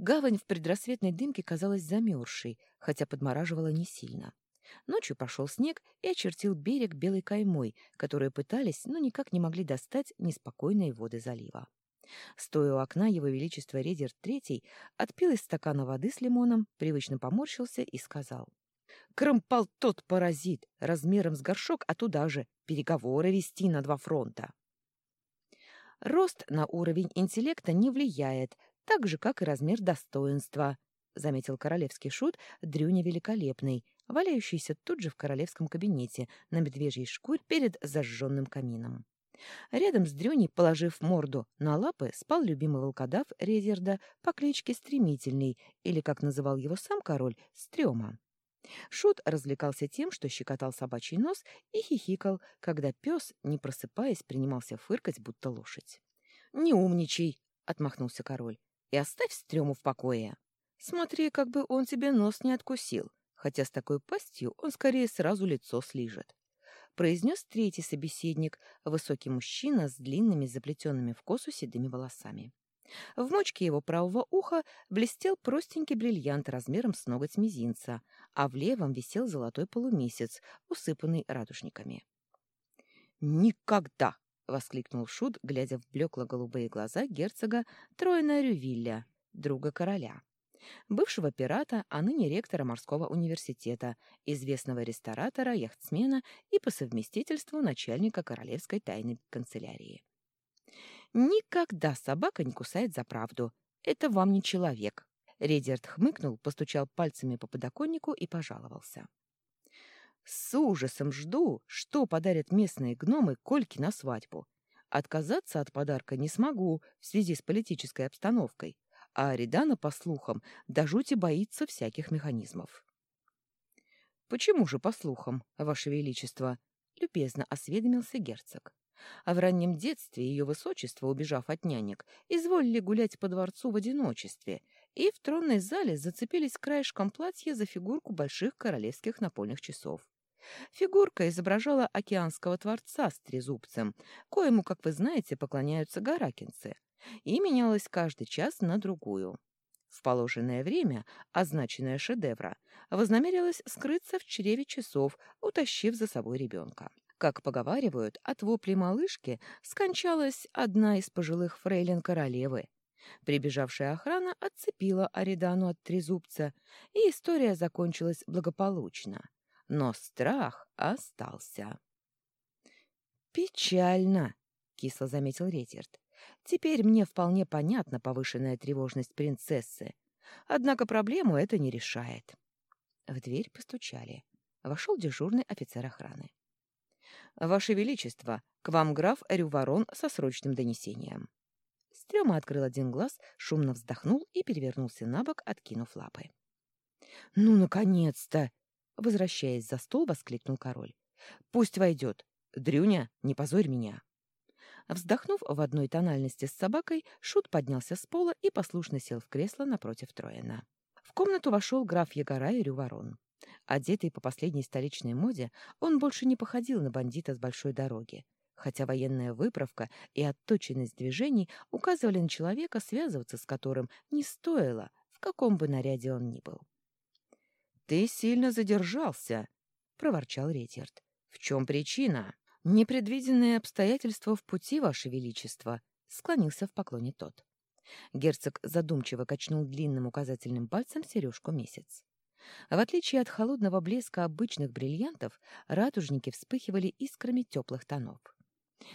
Гавань в предрассветной дымке казалась замерзшей, хотя подмораживала не сильно. Ночью пошел снег и очертил берег белой каймой, которую пытались, но никак не могли достать неспокойные воды залива. Стоя у окна, его величество Редер III отпил из стакана воды с лимоном, привычно поморщился и сказал. «Кромпал тот паразит, размером с горшок, а туда же переговоры вести на два фронта». Рост на уровень интеллекта не влияет, так же, как и размер достоинства, — заметил королевский шут Дрюня Великолепный, валяющийся тут же в королевском кабинете на медвежьей шкуре перед зажженным камином. Рядом с Дрюней, положив морду на лапы, спал любимый волкодав Резерда по кличке Стремительный, или, как называл его сам король, Стрёма. Шут развлекался тем, что щекотал собачий нос и хихикал, когда пес, не просыпаясь, принимался фыркать, будто лошадь. «Не умничай!» — отмахнулся король. «И оставь Стрёму в покое!» Смотри, как бы он тебе нос не откусил, хотя с такой пастью он скорее сразу лицо слижет. Произнес третий собеседник, высокий мужчина с длинными заплетенными в косу седыми волосами. В мочке его правого уха блестел простенький бриллиант размером с ноготь мизинца, а в левом висел золотой полумесяц, усыпанный радужниками. «Никогда!» — воскликнул Шут, глядя в блекло-голубые глаза герцога Троина Рювилля, друга короля бывшего пирата, а ныне ректора морского университета, известного ресторатора, яхтсмена и по совместительству начальника королевской тайной канцелярии. «Никогда собака не кусает за правду. Это вам не человек». Редерт хмыкнул, постучал пальцами по подоконнику и пожаловался. «С ужасом жду, что подарят местные гномы Кольке на свадьбу. Отказаться от подарка не смогу в связи с политической обстановкой а Аридана, по слухам, до жути боится всяких механизмов. «Почему же по слухам, Ваше Величество?» — любезно осведомился герцог. А в раннем детстве ее высочество, убежав от нянек, изволили гулять по дворцу в одиночестве и в тронной зале зацепились краешком платья за фигурку больших королевских напольных часов. Фигурка изображала океанского творца с трезубцем, коему, как вы знаете, поклоняются гаракинцы — и менялась каждый час на другую. В положенное время означенная шедевра вознамерилась скрыться в чреве часов, утащив за собой ребенка. Как поговаривают, от вопли малышки скончалась одна из пожилых фрейлин королевы. Прибежавшая охрана отцепила Аридану от трезубца, и история закончилась благополучно. Но страх остался. «Печально», — кисло заметил Реттерт. Теперь мне вполне понятна повышенная тревожность принцессы. Однако проблему это не решает. В дверь постучали. Вошел дежурный офицер охраны. «Ваше Величество, к вам граф Рюворон со срочным донесением». Стрёма открыл один глаз, шумно вздохнул и перевернулся на бок, откинув лапы. «Ну, наконец-то!» — возвращаясь за стол, воскликнул король. «Пусть войдет. Дрюня, не позорь меня!» Вздохнув в одной тональности с собакой, Шут поднялся с пола и послушно сел в кресло напротив Троена. В комнату вошел граф Ягорай Рюворон. Одетый по последней столичной моде, он больше не походил на бандита с большой дороги, хотя военная выправка и отточенность движений указывали на человека, связываться с которым не стоило, в каком бы наряде он ни был. «Ты сильно задержался», — проворчал Ретьерд. «В чем причина?» «Непредвиденные обстоятельства в пути, Ваше Величество», — склонился в поклоне тот. Герцог задумчиво качнул длинным указательным пальцем сережку месяц. В отличие от холодного блеска обычных бриллиантов, радужники вспыхивали искрами теплых тонов.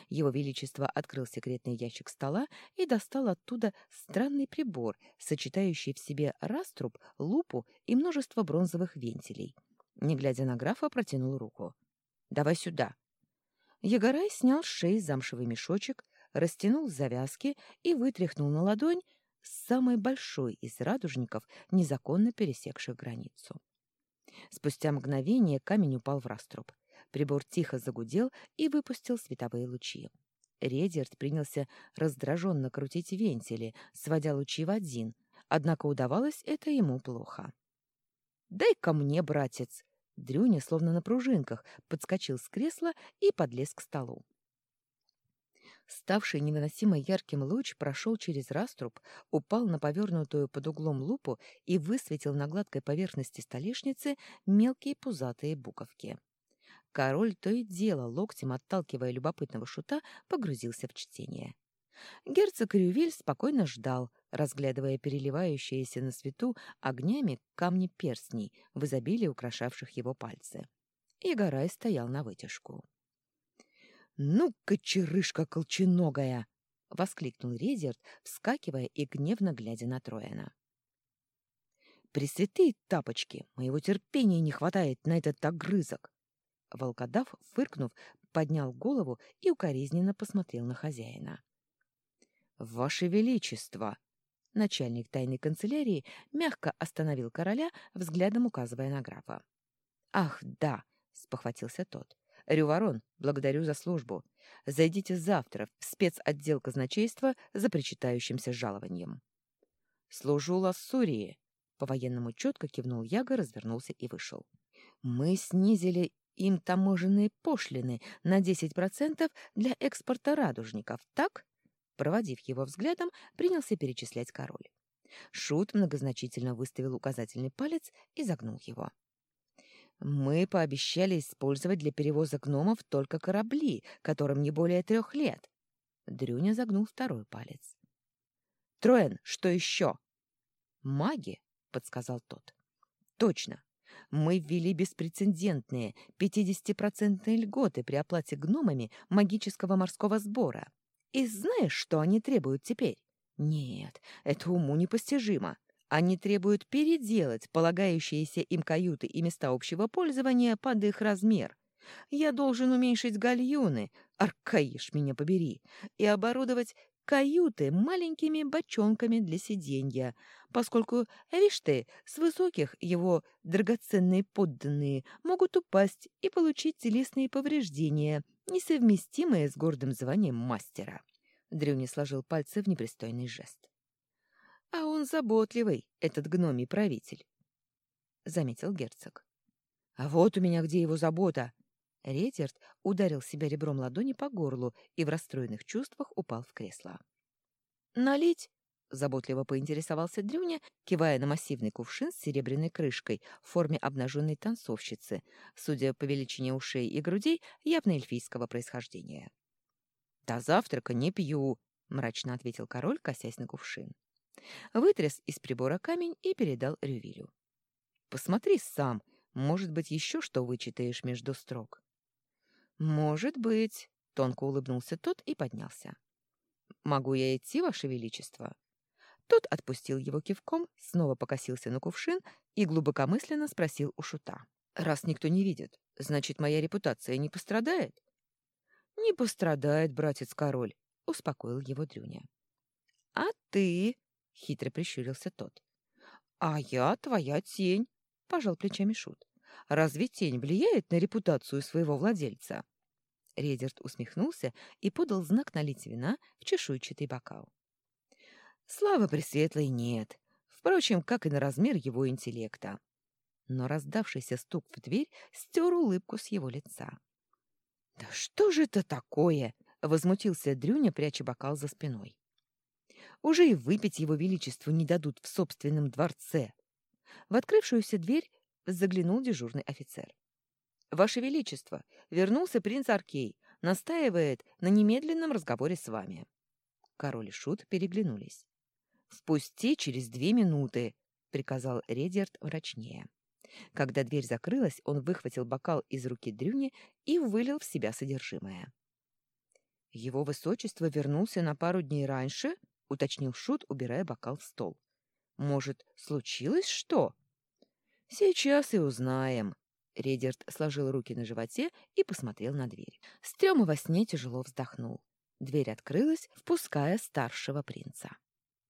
Его Величество открыл секретный ящик стола и достал оттуда странный прибор, сочетающий в себе раструб, лупу и множество бронзовых вентилей. Не глядя на графа, протянул руку. «Давай сюда», Егорай снял с шеи замшевый мешочек, растянул завязки и вытряхнул на ладонь самый большой из радужников, незаконно пересекших границу. Спустя мгновение камень упал в раструб. Прибор тихо загудел и выпустил световые лучи. Редерт принялся раздраженно крутить вентили, сводя лучи в один, однако удавалось это ему плохо. «Дай ко мне, братец!» Дрюня, словно на пружинках, подскочил с кресла и подлез к столу. Ставший невыносимо ярким луч прошел через раструб, упал на повернутую под углом лупу и высветил на гладкой поверхности столешницы мелкие пузатые буковки. Король то и дело, локтем отталкивая любопытного шута, погрузился в чтение. Герцог Рювиль спокойно ждал, разглядывая переливающиеся на свету огнями камни перстней, в изобилии украшавших его пальцы. И Гарай стоял на вытяжку. «Ну, кочерышка колченогая!» — воскликнул Резерт, вскакивая и гневно глядя на Трояна. «Пресвятые тапочки! Моего терпения не хватает на этот огрызок!» Волкодав, фыркнув, поднял голову и укоризненно посмотрел на хозяина. «Ваше Величество!» Начальник тайной канцелярии мягко остановил короля, взглядом указывая на графа. «Ах, да!» — спохватился тот. Рюворон, благодарю за службу. Зайдите завтра в спецотдел казначейства за причитающимся жалованием. Служу Лассурии. По-военному четко кивнул Яга, развернулся и вышел. Мы снизили им таможенные пошлины на 10% для экспорта радужников, так? Проводив его взглядом, принялся перечислять король. Шут многозначительно выставил указательный палец и загнул его. Мы пообещали использовать для перевоза гномов только корабли, которым не более трех лет. Дрюня загнул второй палец. Троен, что еще? Маги, подсказал тот. Точно. Мы ввели беспрецедентные 50-процентные льготы при оплате гномами магического морского сбора. И знаешь, что они требуют теперь? Нет, это уму непостижимо. Они требуют переделать полагающиеся им каюты и места общего пользования под их размер. Я должен уменьшить гальюны, аркаиш меня побери, и оборудовать каюты маленькими бочонками для сиденья, поскольку, видишь ты, с высоких его драгоценные подданные могут упасть и получить телесные повреждения, несовместимые с гордым званием мастера. Дрюни сложил пальцы в непристойный жест. А он заботливый, этот гномий правитель, — заметил герцог. — А вот у меня где его забота! Реттерт ударил себя ребром ладони по горлу и в расстроенных чувствах упал в кресло. «Налить?» — заботливо поинтересовался Дрюня, кивая на массивный кувшин с серебряной крышкой в форме обнаженной танцовщицы, судя по величине ушей и грудей, явно эльфийского происхождения. «До завтрака не пью», — мрачно ответил король, косясь на кувшин вытряс из прибора камень и передал Рювилю. «Посмотри сам, может быть, еще что вычитаешь между строк». «Может быть», — тонко улыбнулся тот и поднялся. «Могу я идти, Ваше Величество?» Тот отпустил его кивком, снова покосился на кувшин и глубокомысленно спросил у шута. «Раз никто не видит, значит, моя репутация не пострадает?» «Не пострадает, братец-король», — успокоил его Дрюня. «А ты?» — хитро прищурился тот. «А я твоя тень», — пожал плечами Шут. «Разве тень влияет на репутацию своего владельца?» Редерт усмехнулся и подал знак налить вина в чешуйчатый бокал. Слава Пресветлой нет, впрочем, как и на размер его интеллекта. Но раздавшийся стук в дверь стер улыбку с его лица. «Да что же это такое?» — возмутился Дрюня, пряча бокал за спиной. Уже и выпить его величеству не дадут в собственном дворце. В открывшуюся дверь заглянул дежурный офицер. «Ваше Величество, вернулся принц Аркей, настаивает на немедленном разговоре с вами». Король и Шут переглянулись. «Впусти через две минуты», — приказал Редерт мрачнее. Когда дверь закрылась, он выхватил бокал из руки Дрюни и вылил в себя содержимое. «Его высочество вернулся на пару дней раньше?» — уточнил Шут, убирая бокал в стол. «Может, случилось что?» «Сейчас и узнаем». Редерт сложил руки на животе и посмотрел на дверь. Стрёма во сне тяжело вздохнул. Дверь открылась, впуская старшего принца.